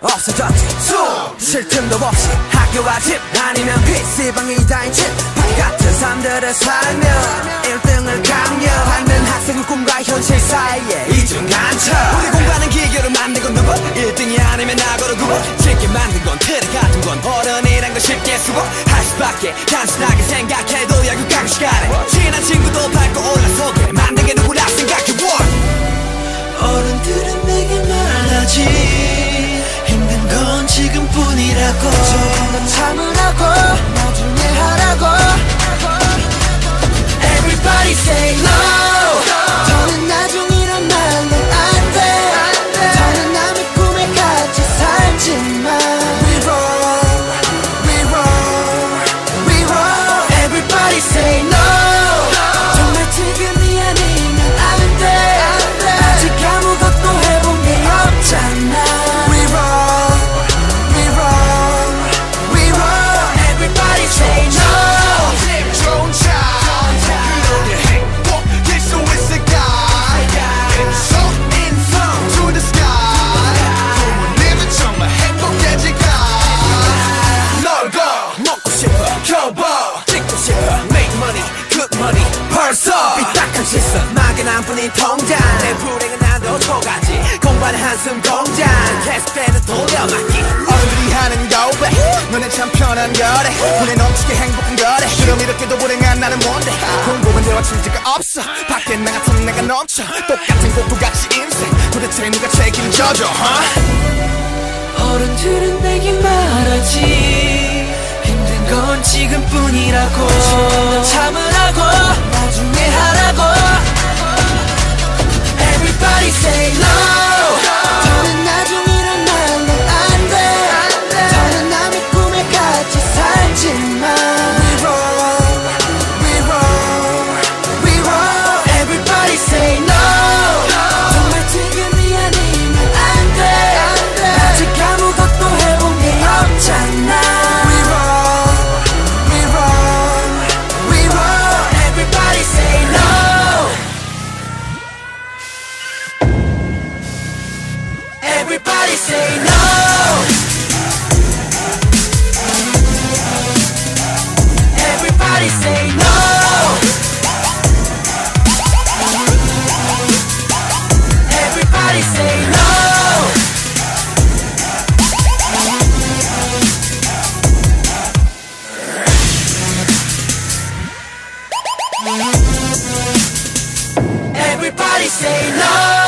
없어졌지. 숨쉴 틈도 없이 학교와 집 아니면 PC방이 다인 집밥 같은 삶들을 살며 1등을 강요하는 학생의 꿈과 현실 사이에 이중간첩. 우리 공부하는 기계로 만든 건 누구? 1등이 아니면 악어로 굽어 쉽게 만든 건 틀에 같은 건 어른이란 건 쉽게 수고 할 수밖에 단순하게 생각해도 여기 강 시간에. 친한 친구도 밟고 올라서고 지 시선 막연한 뿐인 통장. 내 불행은 나도 초가지. 공부하는 한숨 공장. 계속되는 돌려막기. 어른들이 하는 고백 너네 참 편한 거래 눈에 넘치게 행복한 거래. 그럼 이렇게도 불행한 나는 뭔데? 공부만 대화 취지가 없어. 밖에 나가서 내가 넘쳐. 똑같은 고프같이 인생. 도대체 누가 책임져줘 huh? 어른들은 내게 말하지. 힘든 건 지금뿐이라고. 참으라고 Everybody say no. Everybody say no. Everybody say no. Everybody say no